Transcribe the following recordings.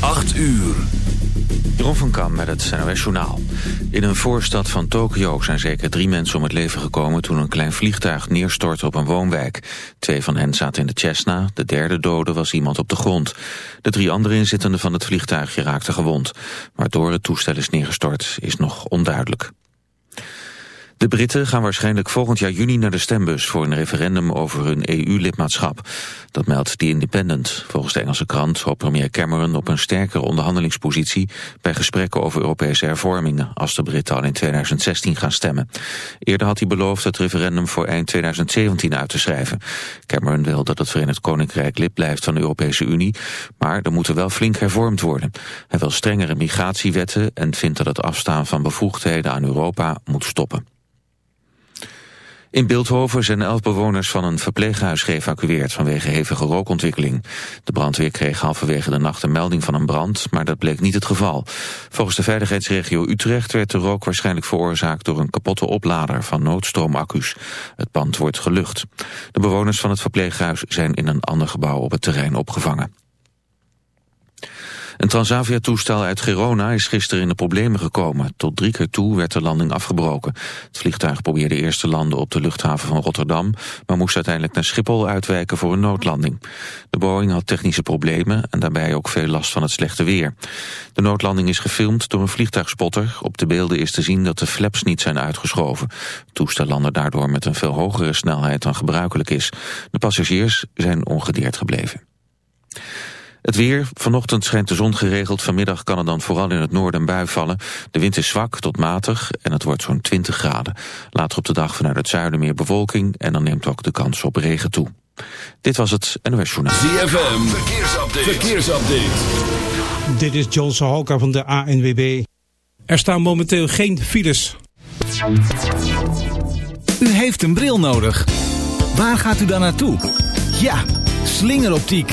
8 uur. Jeroen van Kam met het NOS Journaal. In een voorstad van Tokio zijn zeker drie mensen om het leven gekomen... toen een klein vliegtuig neerstortte op een woonwijk. Twee van hen zaten in de Cessna, de derde dode was iemand op de grond. De drie andere inzittenden van het vliegtuigje raakten gewond. Waardoor het toestel is neergestort is nog onduidelijk. De Britten gaan waarschijnlijk volgend jaar juni naar de stembus voor een referendum over hun EU-lidmaatschap. Dat meldt The Independent. Volgens de Engelse krant hoopt premier Cameron op een sterkere onderhandelingspositie bij gesprekken over Europese hervormingen als de Britten al in 2016 gaan stemmen. Eerder had hij beloofd het referendum voor eind 2017 uit te schrijven. Cameron wil dat het Verenigd Koninkrijk lid blijft van de Europese Unie, maar er moeten wel flink hervormd worden. Hij wil strengere migratiewetten en vindt dat het afstaan van bevoegdheden aan Europa moet stoppen. In Beeldhoven zijn elf bewoners van een verpleeghuis geëvacueerd vanwege hevige rookontwikkeling. De brandweer kreeg halverwege de nacht een melding van een brand, maar dat bleek niet het geval. Volgens de veiligheidsregio Utrecht werd de rook waarschijnlijk veroorzaakt door een kapotte oplader van noodstroomaccus. Het pand wordt gelucht. De bewoners van het verpleeghuis zijn in een ander gebouw op het terrein opgevangen. Een Transavia-toestel uit Girona is gisteren in de problemen gekomen. Tot drie keer toe werd de landing afgebroken. Het vliegtuig probeerde eerst te landen op de luchthaven van Rotterdam... maar moest uiteindelijk naar Schiphol uitwijken voor een noodlanding. De Boeing had technische problemen en daarbij ook veel last van het slechte weer. De noodlanding is gefilmd door een vliegtuigspotter. Op de beelden is te zien dat de flaps niet zijn uitgeschoven. Het toestel landde daardoor met een veel hogere snelheid dan gebruikelijk is. De passagiers zijn ongedeerd gebleven. Het weer. Vanochtend schijnt de zon geregeld. Vanmiddag kan er dan vooral in het noorden een bui vallen. De wind is zwak tot matig en het wordt zo'n 20 graden. Later op de dag vanuit het zuiden meer bewolking... en dan neemt ook de kans op regen toe. Dit was het NOS Journaal. ZFM. Verkeersupdate. Verkeersupdate. Dit is John Sahoka van de ANWB. Er staan momenteel geen files. U heeft een bril nodig. Waar gaat u dan naartoe? Ja, slingeroptiek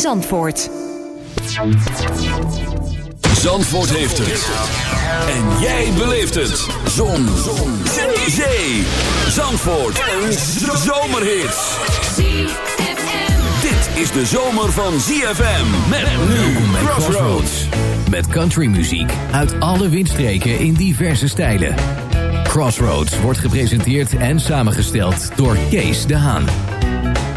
Zandvoort. Zandvoort heeft het. En jij beleeft het. Zon. Zon. Zee. Zee. Zandvoort. Een zomerhit. Dit is de zomer van ZFM. Met nu Crossroads. Met countrymuziek uit alle windstreken in diverse stijlen. Crossroads wordt gepresenteerd en samengesteld door Kees de Haan.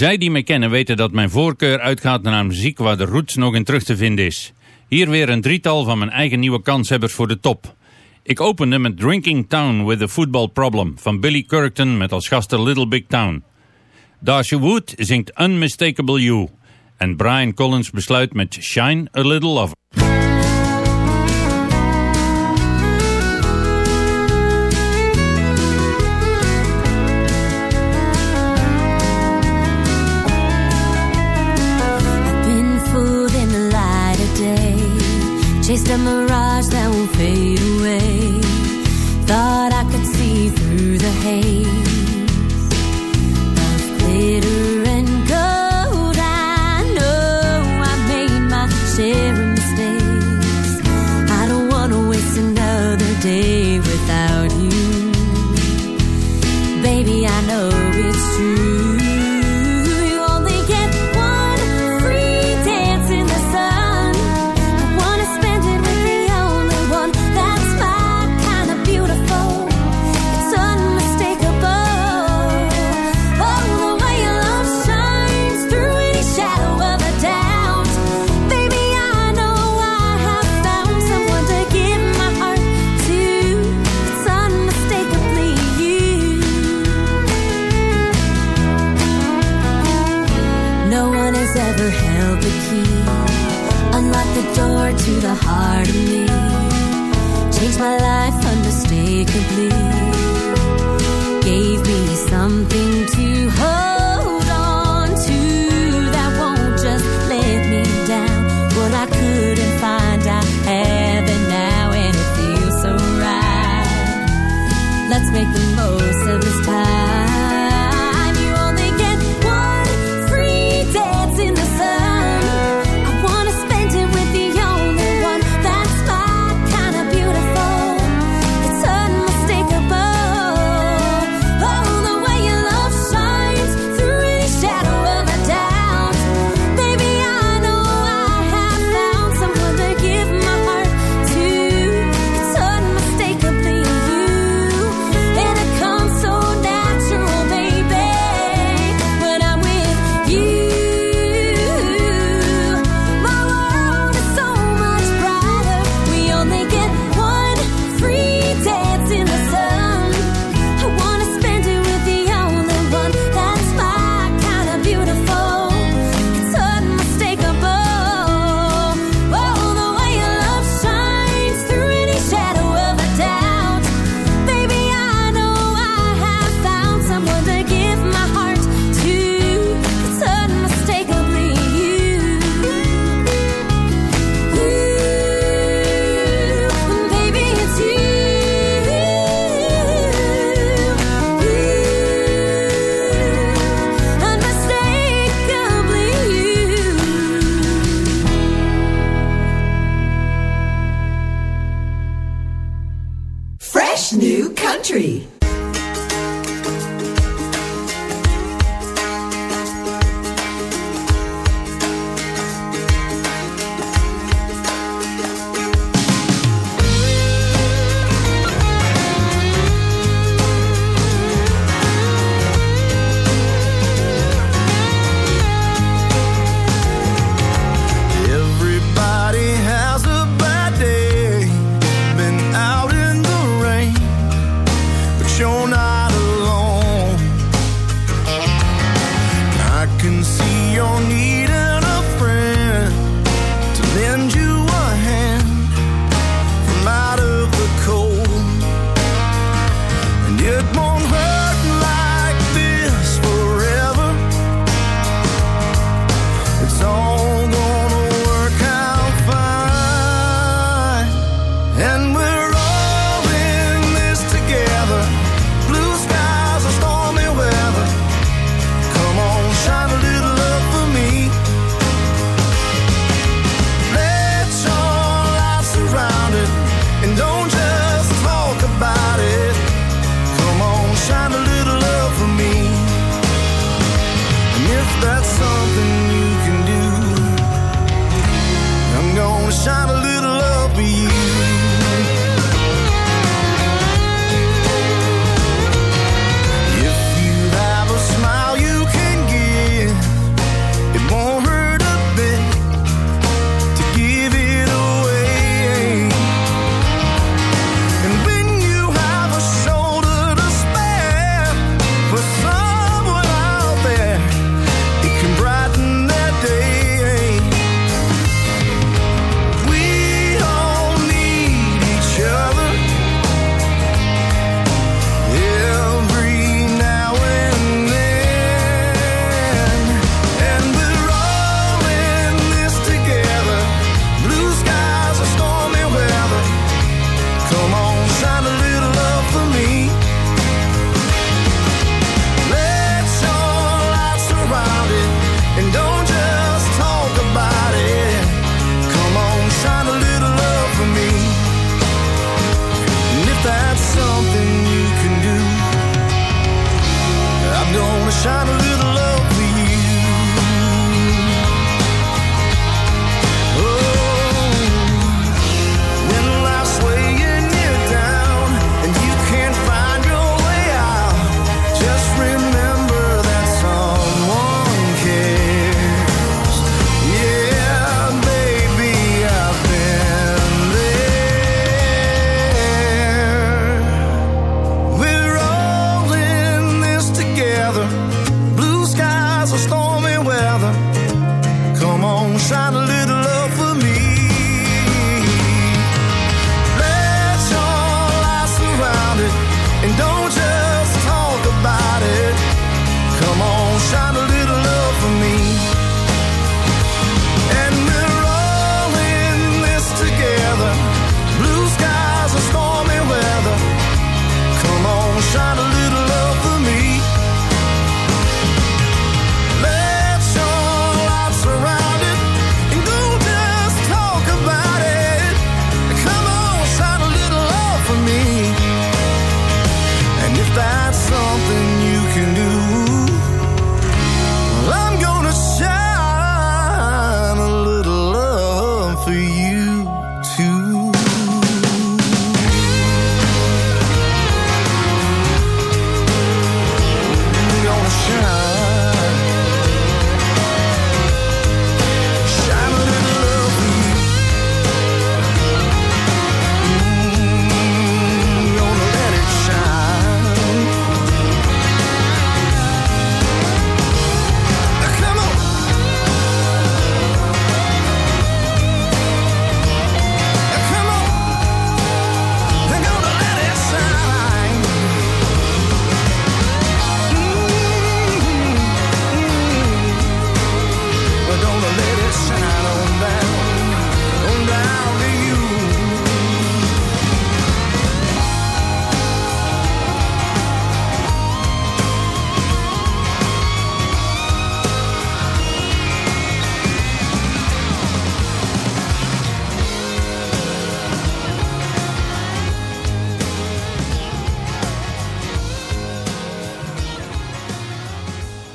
Zij die mij kennen weten dat mijn voorkeur uitgaat naar muziek waar de roots nog in terug te vinden is. Hier weer een drietal van mijn eigen nieuwe kanshebbers voor de top. Ik opende met Drinking Town with a Football Problem van Billy Currington met als gasten Little Big Town. Darcy Wood zingt Unmistakable You en Brian Collins besluit met Shine a Little Lover.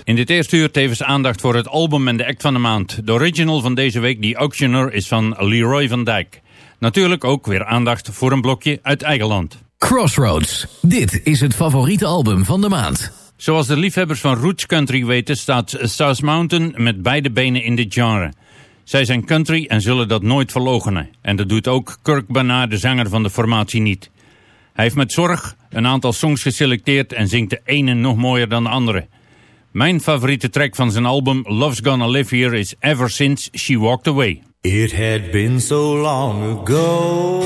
In dit eerste uur tevens aandacht voor het album en de act van de maand. De original van deze week, The Auctioneer, is van Leroy van Dijk. Natuurlijk ook weer aandacht voor een blokje uit eigen land. Crossroads. Dit is het favoriete album van de maand. Zoals de liefhebbers van Roots Country weten staat South Mountain met beide benen in dit genre. Zij zijn country en zullen dat nooit verlogenen. En dat doet ook Kirk Bernard, de zanger van de formatie, niet. Hij heeft met zorg een aantal songs geselecteerd en zingt de ene nog mooier dan de andere. Mijn favoriete track van zijn album Love's Gonna Live Here is Ever Since She Walked Away. It had been so long ago.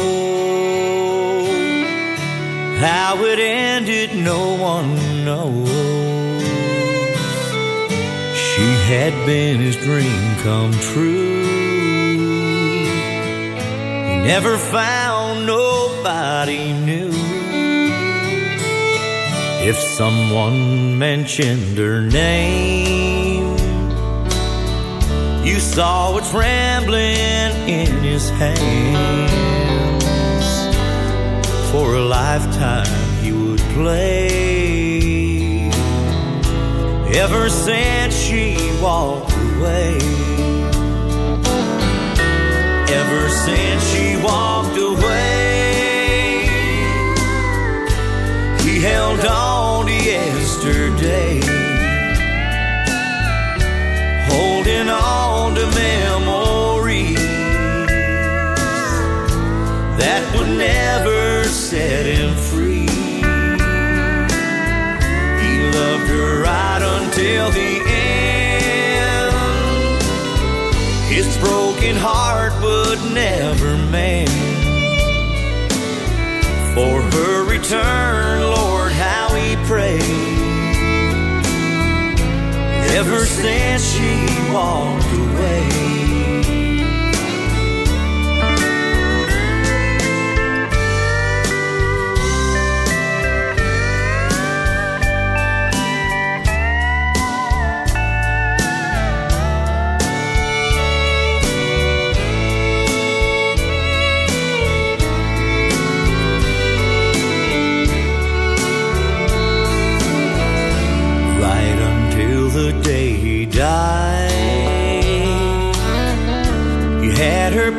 How it ended, no one knows. She had been his dream come true. He never found nobody new. If someone mentioned her name, you saw a trembling in his hands. For a lifetime he would play. Ever since she walked away. Ever since she walked away. He held on to yesterday. Holding on to memories that would never set him free. He loved her right until the end. His broken heart would never Ever since she walked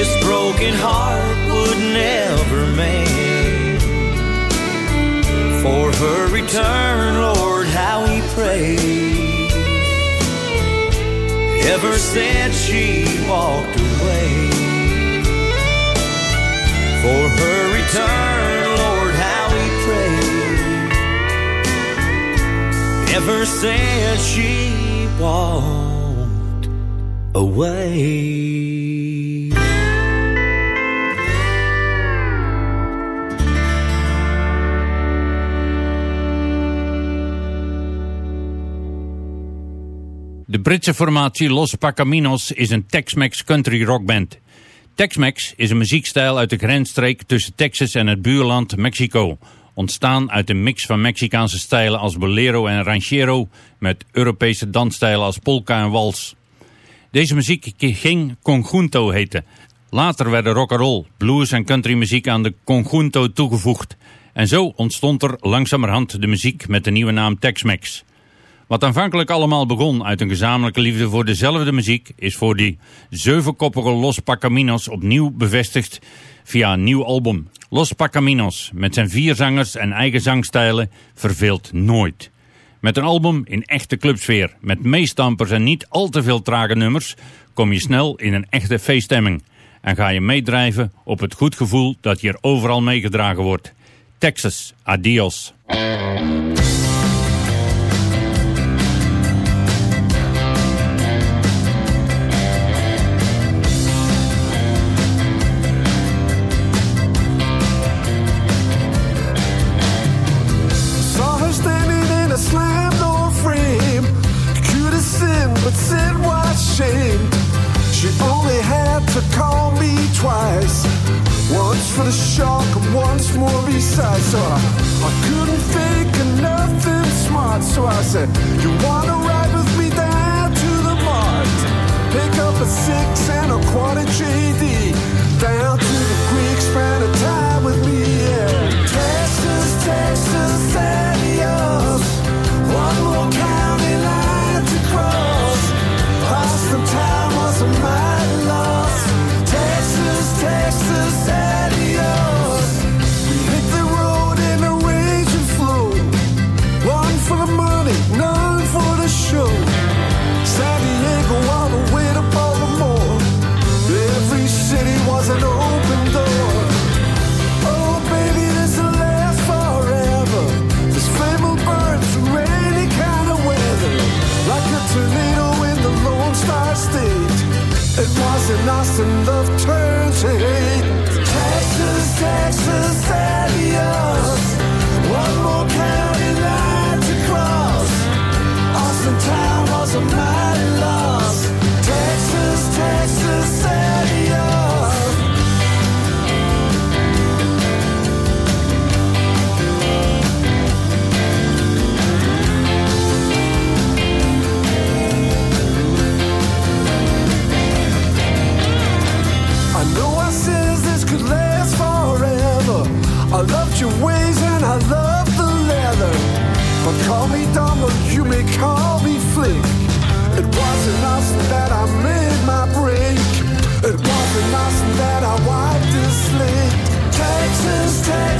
His broken heart would never mend. For her return, Lord, how we pray. Ever since she walked away. For her return, Lord, how we prayed. Ever since she walked away. De Britse formatie Los Pacaminos is een Tex-Mex country rockband. Tex-Mex is een muziekstijl uit de grensstreek tussen Texas en het buurland Mexico. Ontstaan uit een mix van Mexicaanse stijlen als bolero en ranchero met Europese dansstijlen als polka en wals. Deze muziek ging conjunto heten. Later werden rock'n'roll, blues en countrymuziek aan de conjunto toegevoegd. En zo ontstond er langzamerhand de muziek met de nieuwe naam Tex-Mex. Wat aanvankelijk allemaal begon uit een gezamenlijke liefde voor dezelfde muziek, is voor die zevenkoppige Los Pacaminos opnieuw bevestigd via een nieuw album. Los Pacaminos, met zijn vier zangers en eigen zangstijlen, verveelt nooit. Met een album in echte clubsfeer, met meestampers en niet al te veel trage nummers, kom je snel in een echte feeststemming. En ga je meedrijven op het goed gevoel dat hier overal meegedragen wordt. Texas, adios. For the shock and once more besides. So I, I couldn't fake nothing smart. So I said, You wanna ride with me down to the mart? Pick up a six and a quarter JD. Was in Austin, Texas, Texas,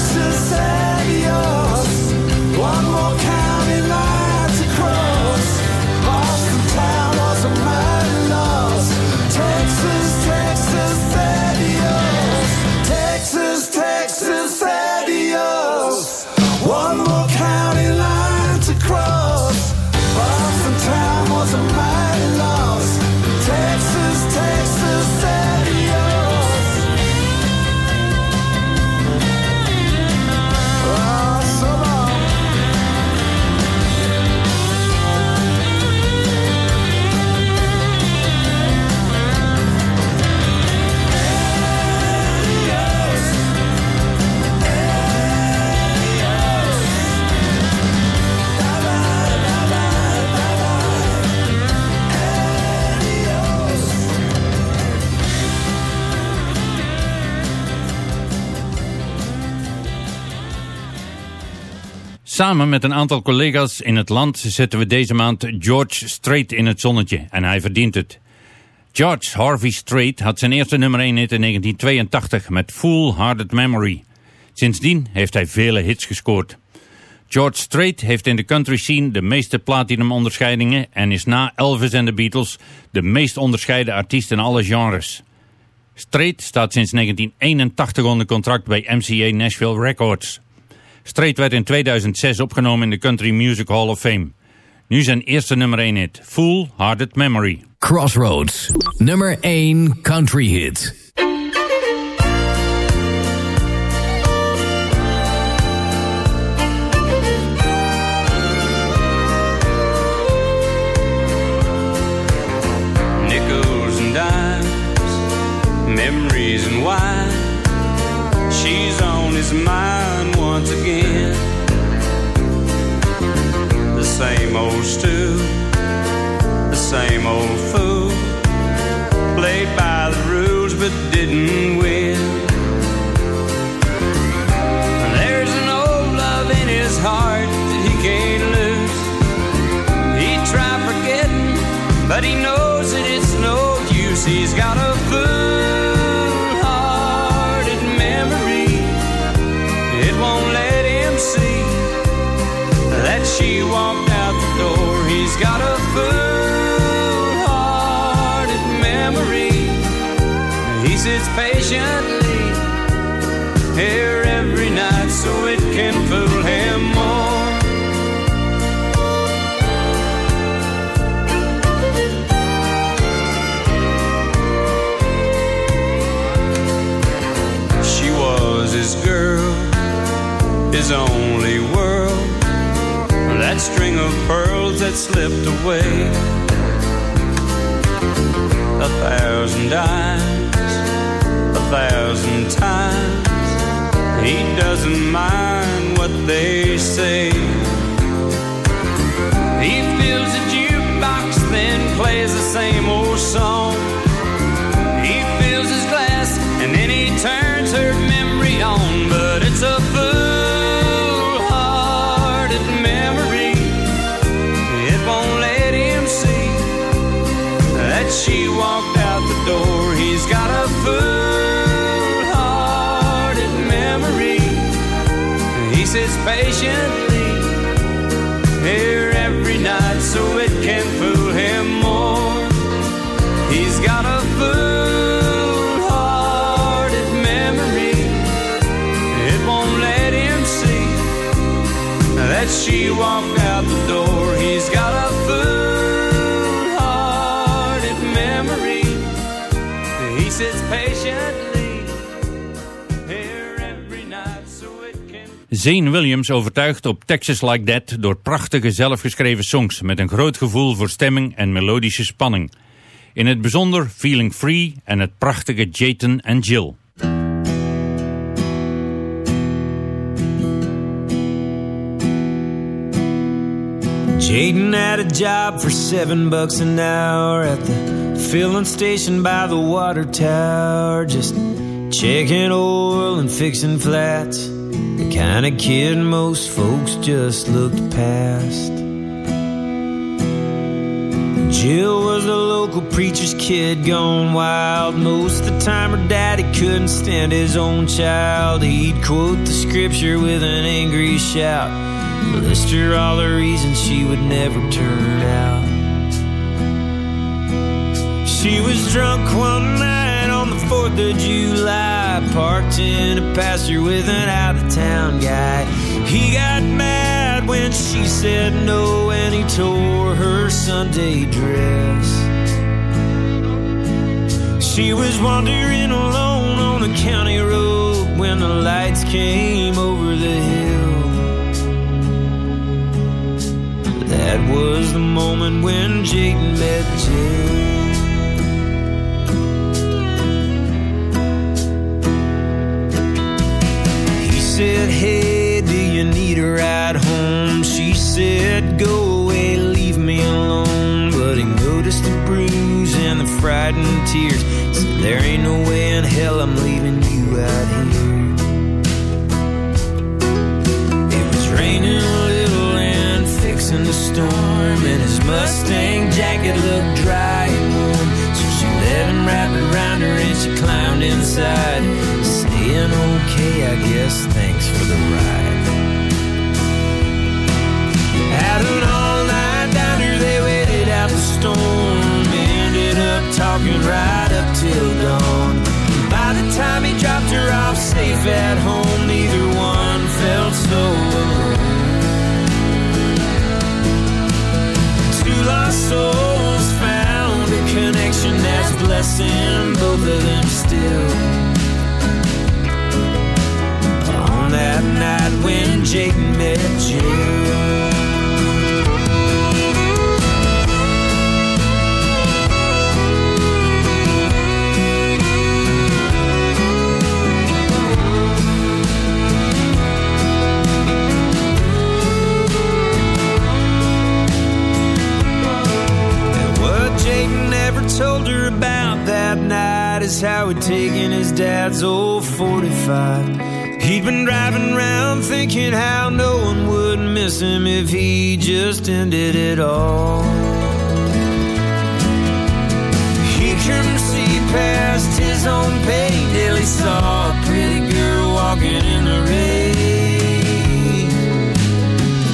Samen met een aantal collega's in het land zetten we deze maand George Strait in het zonnetje. En hij verdient het. George Harvey Strait had zijn eerste nummer 1 hit in 1982 met Full Hearted Memory. Sindsdien heeft hij vele hits gescoord. George Strait heeft in de country scene de meeste platinum onderscheidingen en is na Elvis en de Beatles de meest onderscheiden artiest in alle genres. Strait staat sinds 1981 onder contract bij MCA Nashville Records. Strait werd in 2006 opgenomen in de Country Music Hall of Fame. Nu zijn eerste nummer 1 hit, Full Hearted Memory. Crossroads, nummer 1 country hit. Sits patiently. Here every night so it can fool Zane Williams overtuigt op Texas Like That door prachtige zelfgeschreven songs met een groot gevoel voor stemming en melodische spanning. In het bijzonder Feeling Free en het prachtige Jayton en Jill. Jaden had a job for seven bucks an hour at the filling station by the water tower. Just checking oil and fixing flats. The kind of kid most folks just looked past. Jill was a local preacher's kid gone wild. Most of the time her daddy couldn't stand his own child. He'd quote the scripture with an angry shout. List her all the reasons she would never turn out. She was drunk one night 4th of July, parked in a pasture with an out of town guy. He got mad when she said no, and he tore her Sunday dress. She was wandering alone on a county road when the lights came over the hill. That was the moment when Jayden met Jill. And that's both of them still. On that night when Jayden met Jill. Told her about is how he'd taken his dad's old 45. He'd been driving around thinking how no one would miss him if he just ended it all. He couldn't see past his own pain till he saw a pretty girl walking in the rain.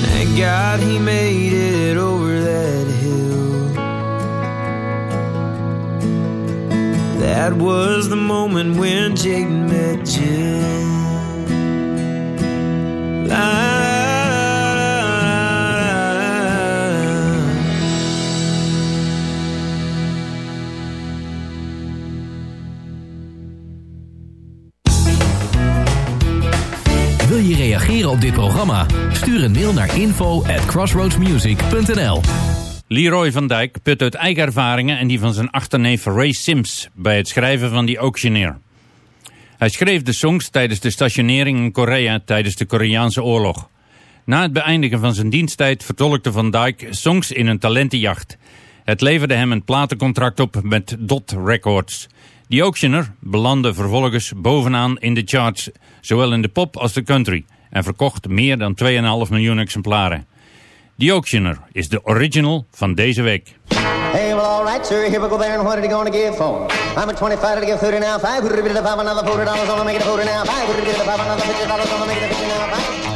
Thank God he made it. That was the moment when Jaden met. La, Wil je reageren op dit programma? Stuur een mail naar info at crossroadsmusic.nl Leroy van Dijk put uit eigen ervaringen en die van zijn achterneef Ray Sims bij het schrijven van The Auctioneer. Hij schreef de songs tijdens de stationering in Korea tijdens de Koreaanse oorlog. Na het beëindigen van zijn diensttijd vertolkte Van Dijk songs in een talentenjacht. Het leverde hem een platencontract op met Dot Records. The Auctioneer belandde vervolgens bovenaan in de charts, zowel in de pop als de country, en verkocht meer dan 2,5 miljoen exemplaren. The Auctioneer is de original van deze week. Hey, well, all right, sir. Here we go there, and what are you going to give for? I'm at 25 to give 30 now. Five, would it five, another $40 on to make it a 40 now. Five, would it five, another $50 on to make it a 50 now. Five.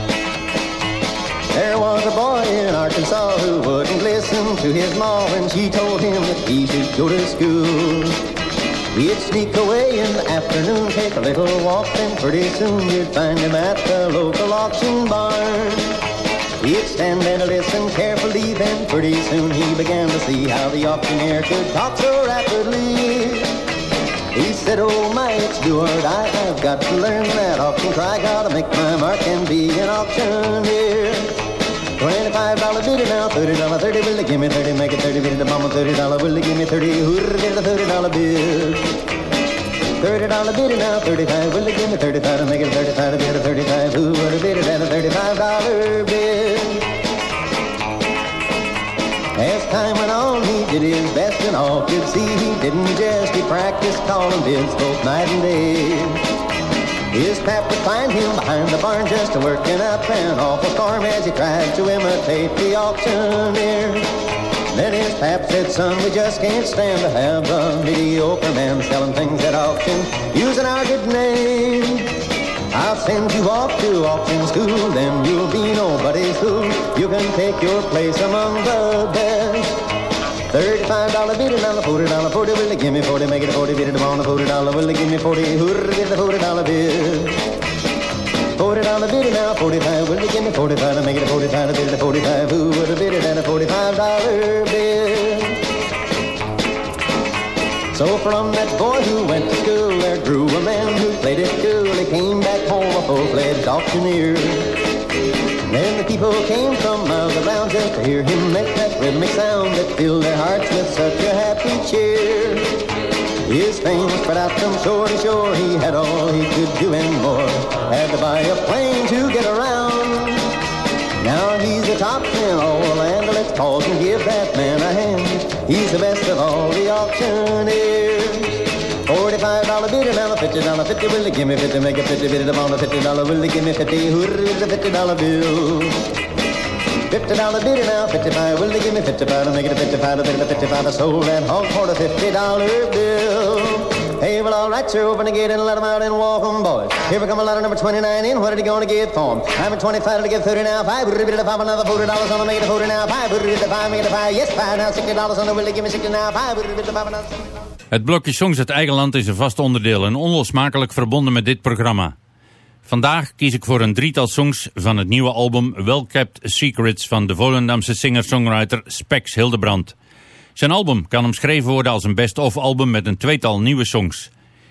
There was a boy in Arkansas who wouldn't listen to his ma when she told him that he should go to school. He'd sneak away in the afternoon, take a little walk, and pretty soon you'd find him at the local auction barn. He'd stand and listen carefully, then pretty soon he began to see how the auctioneer could talk so rapidly. He said, oh my, it's I've got to learn that auction cry, gotta make my mark and be an auctioneer. Twenty-five dollar bidder now, thirty dollar, thirty, will they give me thirty, make it thirty, bid the mama, thirty dollar, will they give me thirty, hooter, get the thirty dollar bid. Thirty dollar bidder now, thirty-five, will they give me thirty-five, to make it thirty-five, bid a thirty-five, who would have bid it at a thirty-five dollar bid? As time went on, he did his best and all could see he didn't jest. he practiced calling bids both night and day. His pap would find him behind the barn just a working up an awful storm as he tried to imitate the auctioneer. Then his pap said, son, we just can't stand to have a mediocre man selling things at auction using our good name. I'll send you off to auction school, then you'll be nobody's fool. You can take your place among the best. Thirty-five dollar bid on the forty dollar forty. Will they give me forty? Make it a forty bid it on the forty dollar. Will they give me forty? Get the forty dollar bid. Forty dollar it now, forty-five. Will they give me forty-five to make it a forty-five? Bid it a forty-five. Who would have bid it at a forty-five dollar bill? So from that boy who went to school, there grew a man who played it cool. He came back home a full-fledged auctioneer. And then the people came from miles around just to hear him make that rhythmic sound that filled their hearts with such a happy cheer. His fame spread out from shore to shore. He had all he could do and more. Had to buy a plane to get around. Now he's the top in all the. Let's pause and give that man a hand. He's the best of all the auctioneers. Forty-five dollar now a fifty dollar fifty. Will they give me fifty? Make a fifty bidder on a fifty dollar. Will they give me fifty? Is a fifty dollar bill. Fifty dollar bidder now, fifty-five. Will they give me fifty-five to make it a fifty-five? A bid a fifty-five. I for a fifty dollar bill. Hey, well, all right, sir, open the gate and let 'em out and walk 'em, boys. Here we come a letter number 29 in. What are you going to get for 'em? I'm at 25 to get 30 now. Five, would it five, another $40 on the make a 40 now. Five, a. Yes, now $60 on the will they give me 60 now. Het blokje Songs uit eigen land is een vast onderdeel en onlosmakelijk verbonden met dit programma. Vandaag kies ik voor een drietal songs van het nieuwe album Well Kept Secrets van de Volendamse singer-songwriter Spex Hildebrand. Zijn album kan omschreven worden als een best-of album met een tweetal nieuwe songs.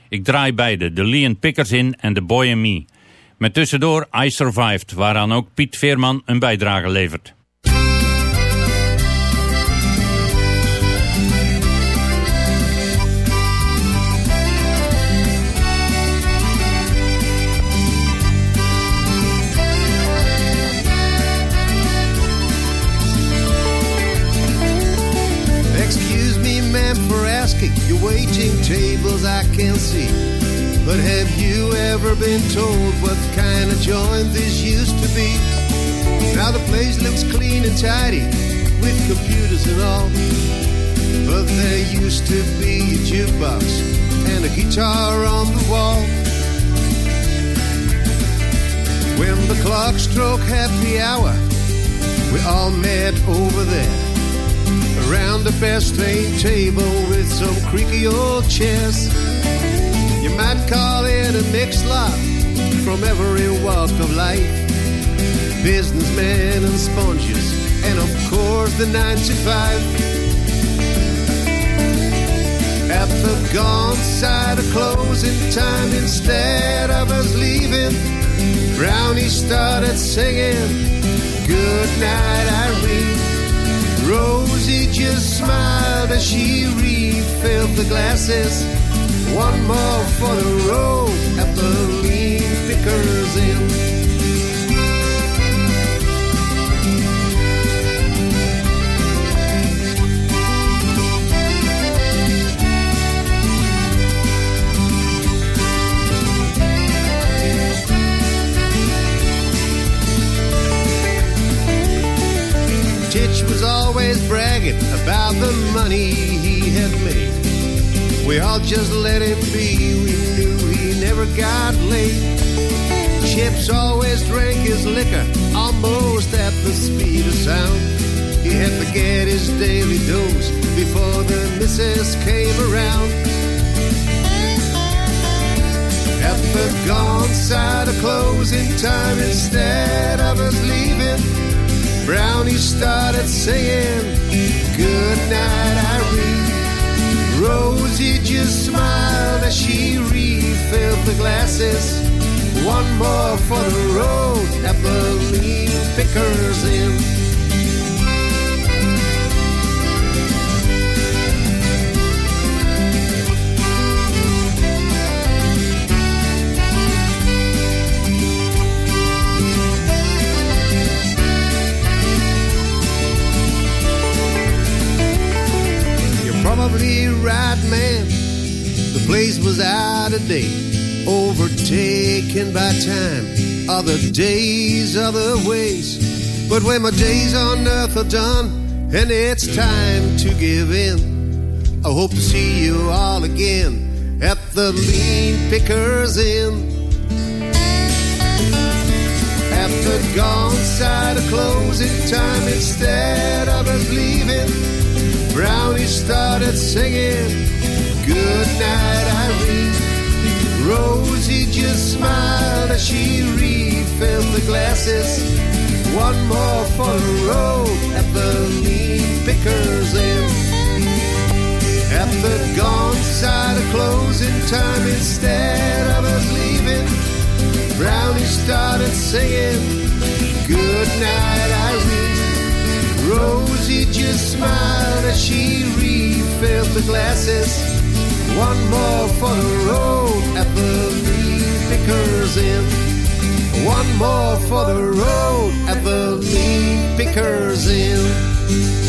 Ik draai beide, de Leon Pickers in en The Boy and Me. Met tussendoor I Survived, waaraan ook Piet Veerman een bijdrage levert. Asking. You're waiting tables, I can see. But have you ever been told what kind of joint this used to be? Now the place looks clean and tidy with computers and all. But there used to be a jukebox and a guitar on the wall. When the clock struck happy hour, we all met over there. Around the best laid table with some creaky old chairs. You might call it a mixed lot from every walk of life. Businessmen and sponges, and of course the 95. At the gone side of closing time, instead of us leaving, Brownie started singing, Good night, Irene. Rosie just smiled as she refilled the glasses. One more for the road at the Lean Pickers Inn. About the money he had made. We all just let him be, we knew he never got late. Chips always drank his liquor almost at the speed of sound. He had to get his daily dose before the missus came around. At the gone side of closing time, instead of us leaving, Brownie started singing, Good night, Irene. Rosie just smiled as she refilled the glasses. One more for the road at the Pickers Inn. You're right, man. The place was out of date, overtaken by time. Other days, other ways. But when my days on earth are done and it's time to give in, I hope to see you all again at the Lean Pickers Inn. The gone side of closing time, instead of us leaving, started singing, Good night, Irene. Rosie just smiled as she refilled the glasses. One more for the road at the Lean Pickers Inn. At the gone side of closing time, instead of us leaving, Brownie started singing, Good night, Irene. Rosie just smiled as she refilled the glasses. One more for the road at Pickers Inn. One more for the road at Pickers Inn.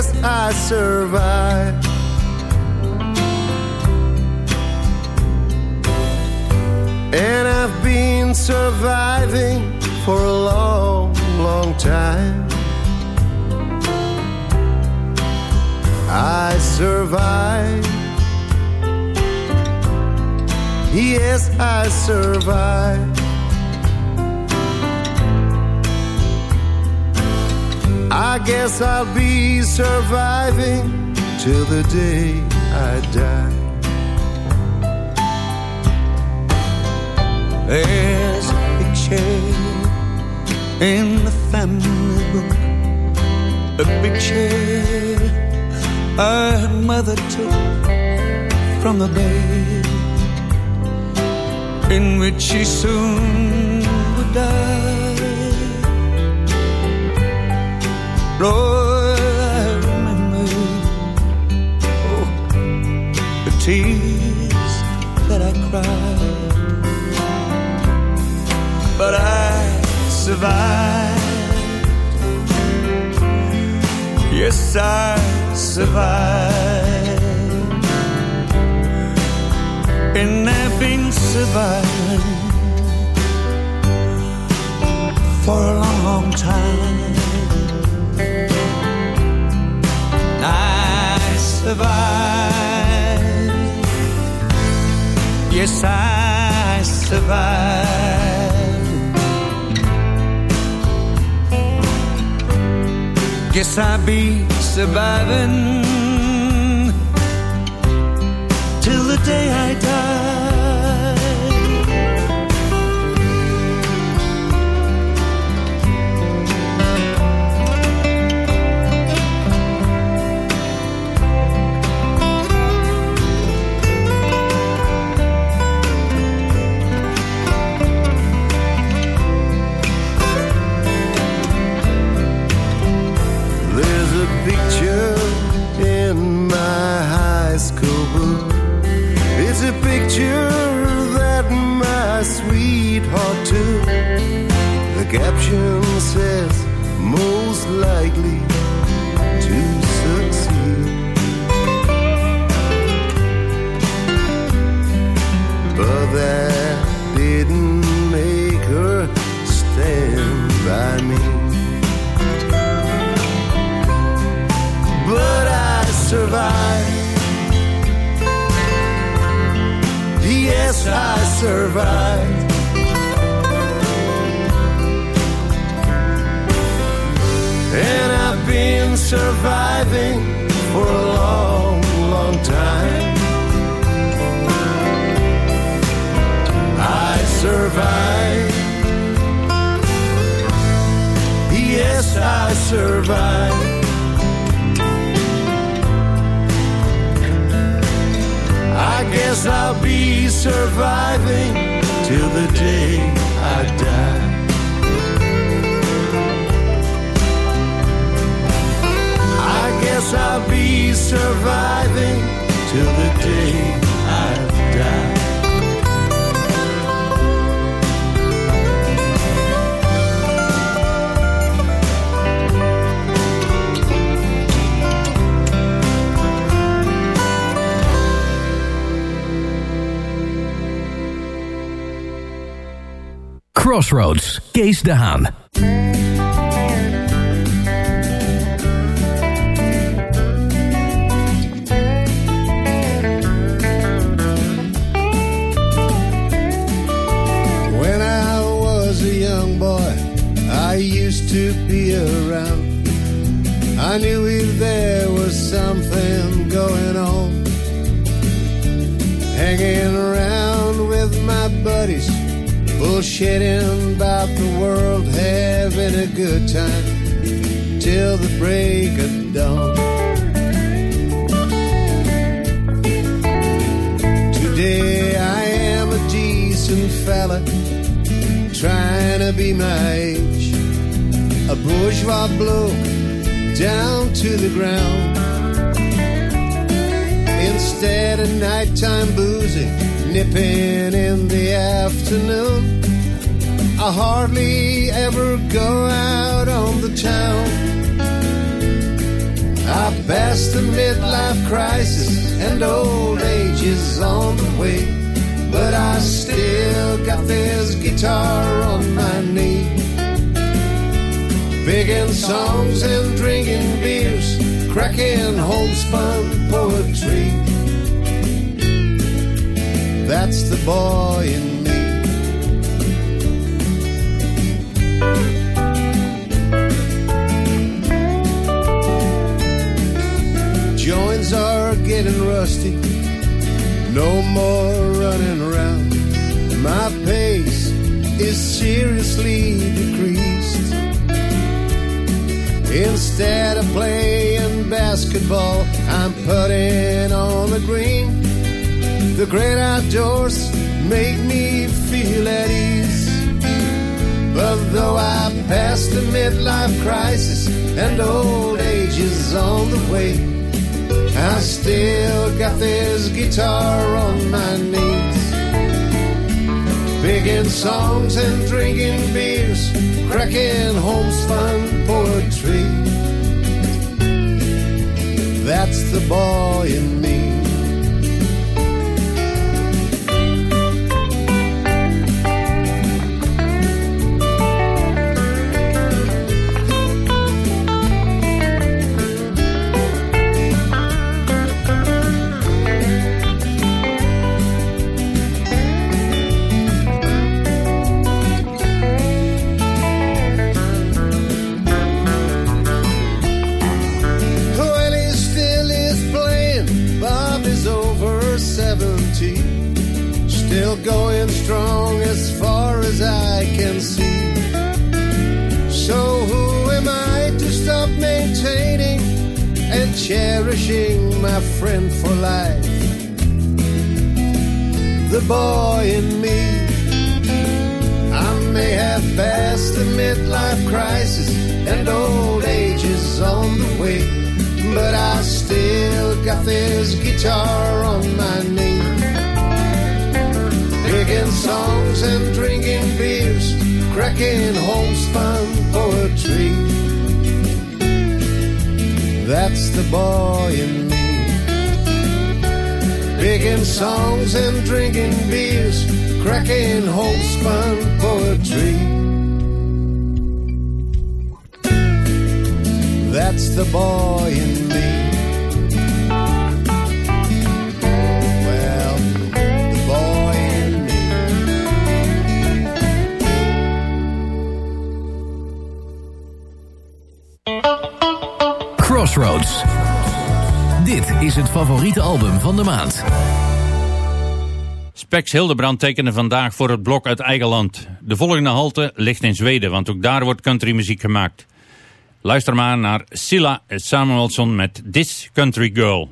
Yes, I survived. And I've been surviving for a long, long time. I survived. Yes, I survived. I guess I'll be surviving till the day I die. There's a picture in the family book, a picture our mother took from the bed in which she soon Lord, I remember the tears that I cried, but I survived. Yes, I survived. And I've been surviving for a long time. Survived. Yes, I survived. Guess I'll be surviving till the day I die. I survived. And I've been surviving for a long, long time. I survived. Yes, I survived. I guess I'll be surviving till the day I die. I guess I'll be surviving till the day I die. Crossroads, Kees de Haan. When I was a young boy, I used to be around. I knew bullshitting about the world, having a good time till the break of dawn. Today I am a decent fella, trying to be my age. A bourgeois bloke down to the ground. Instead of nighttime boozing, nipping in the afternoon, I hardly ever go out on the town. I passed the midlife crisis and old age is on the way. But I still got this guitar on my knee. Picking songs and drinking beers, cracking homespun poetry. That's the boy in Joints are getting rusty. No more running around. My pace is seriously decreased. Instead of playing basketball, I'm putting on the green. The great outdoors make me feel at ease. But though I passed the midlife crisis and old age is on the way, I still got this guitar on my knees. Picking songs and drinking beers, cracking homespun poetry. That's the boy in me. Cherishing my friend for life? The boy in me. I may have passed the midlife crisis and old age is on the way, but I still got this guitar on my knee. Picking songs and drinking beers, cracking homespun poetry. That's the boy in me. Picking songs and drinking beers, cracking homespun poetry. That's the boy in me. Dit is het favoriete album van de maand. Spex Hildebrand tekende vandaag voor het blok uit eigen land. De volgende halte ligt in Zweden, want ook daar wordt countrymuziek gemaakt. Luister maar naar Silla Samuelsson met This Country Girl.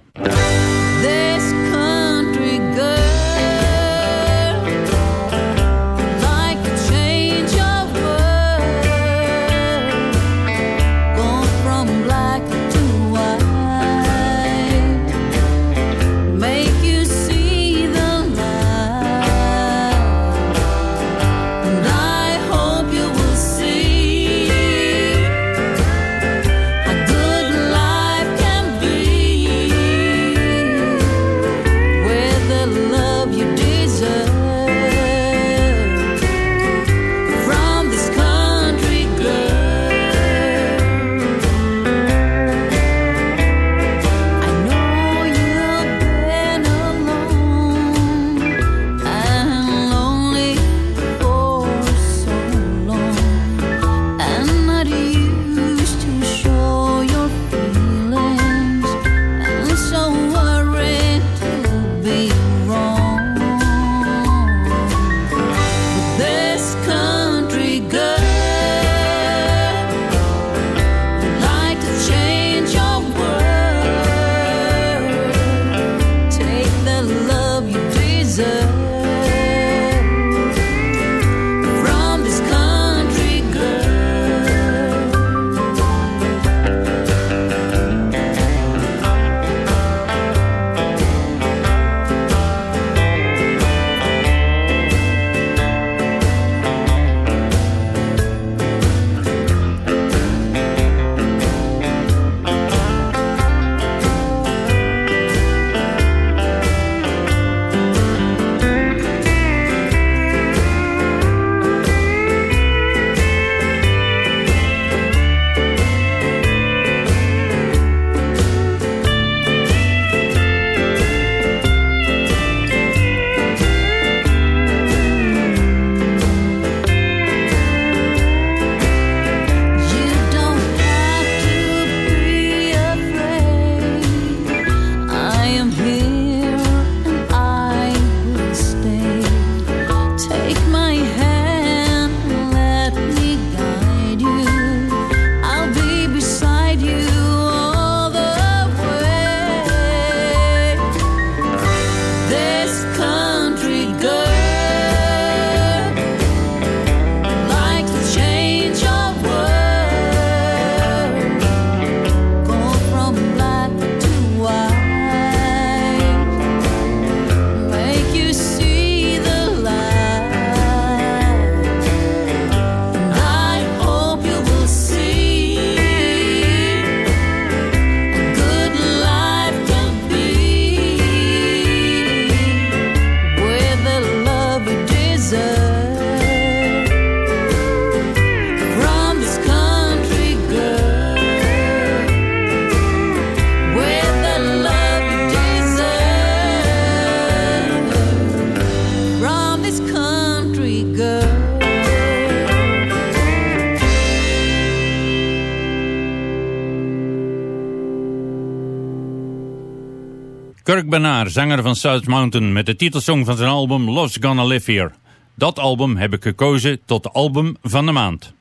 Kirk Bernard, zanger van South Mountain, met de titelsong van zijn album Love's Gonna Live Here. Dat album heb ik gekozen tot album van de maand.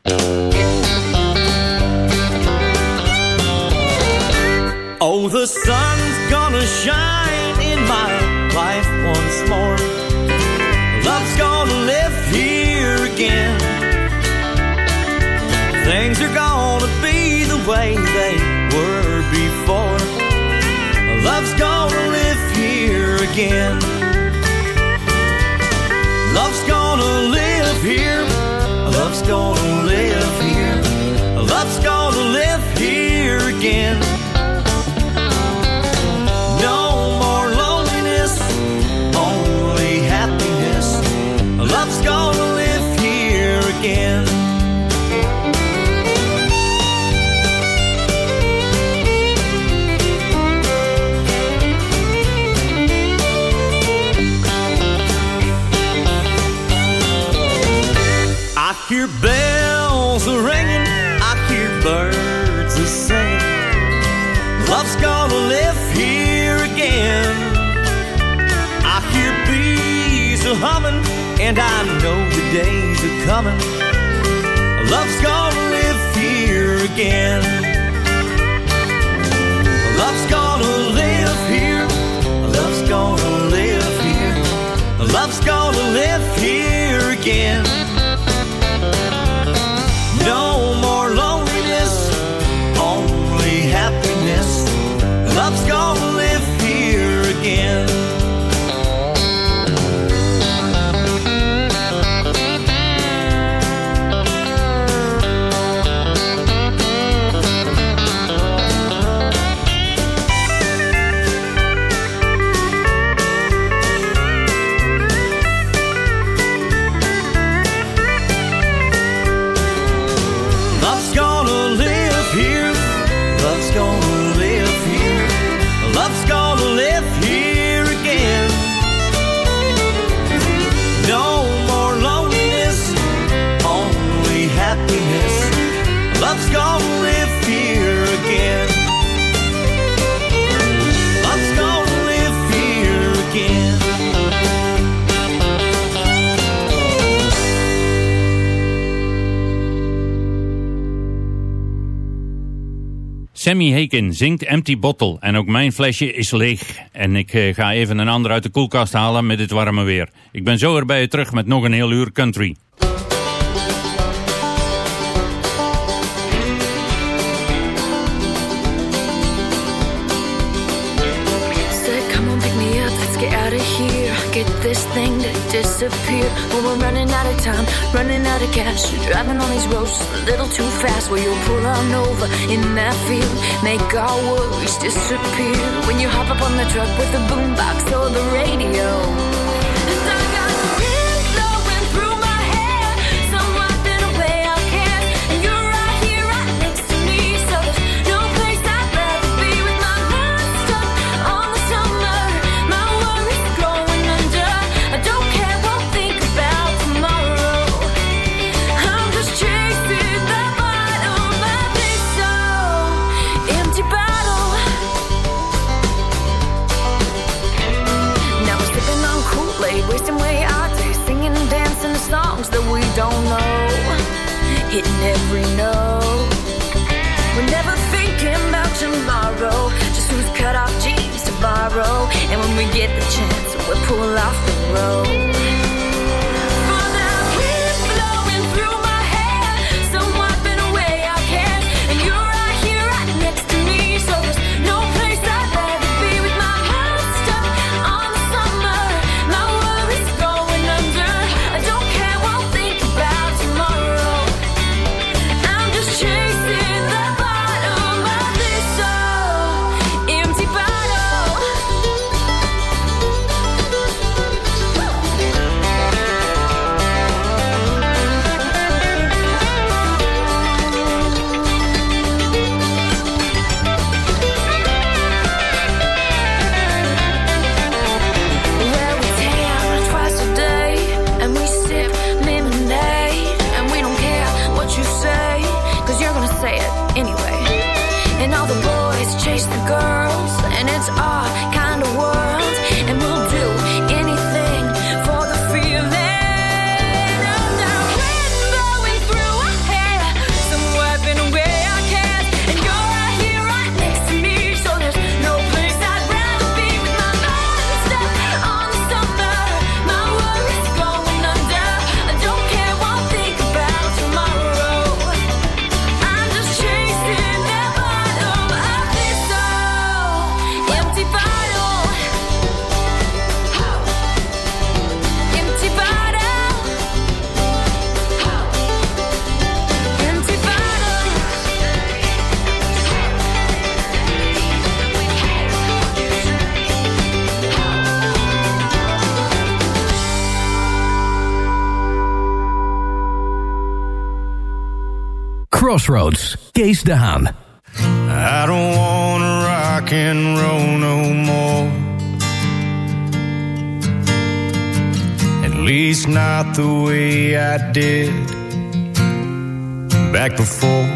Oh, the sun's gonna shine in my life once more. Love's gonna live here again. Things are gonna be the way they. Love's gonna live here again. Love's gonna live here. Love's gonna live here. Love's gonna live here again. Love's gonna live here again. I hear bees a humming, and I know the days are coming. Love's gonna live here again. Love's gonna live here. Love's gonna live here. Love's gonna live here again. Sammy Haken zingt Empty Bottle en ook mijn flesje is leeg. En ik eh, ga even een ander uit de koelkast halen met dit warme weer. Ik ben zo weer bij je terug met nog een heel uur country. Disappear. When we're running out of time, running out of gas. Driving on these roads a little too fast. Well, you'll pull on over in that field. Make our worries disappear. When you hop up on the truck with the boombox or the radio. Oh. chase the girls, and it's all. Crossroads, Kees de Haan. I don't wanna rock and roll no more. At least not the way I did back before.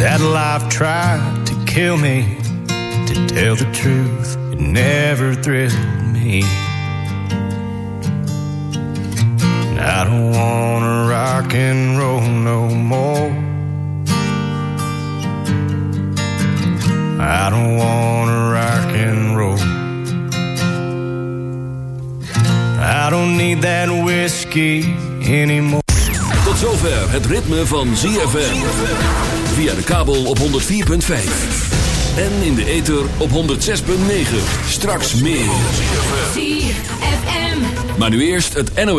That life tried to kill me. To tell the truth, it never thrilled me. And I don't wanna rock and roll no more. I don't wanna rock and roll. I don't need that whiskey anymore. Tot zover het ritme van ZFM. Via de kabel op 104.5. En in de ether op 106.9. Straks meer. ZFM Maar nu eerst het NOS.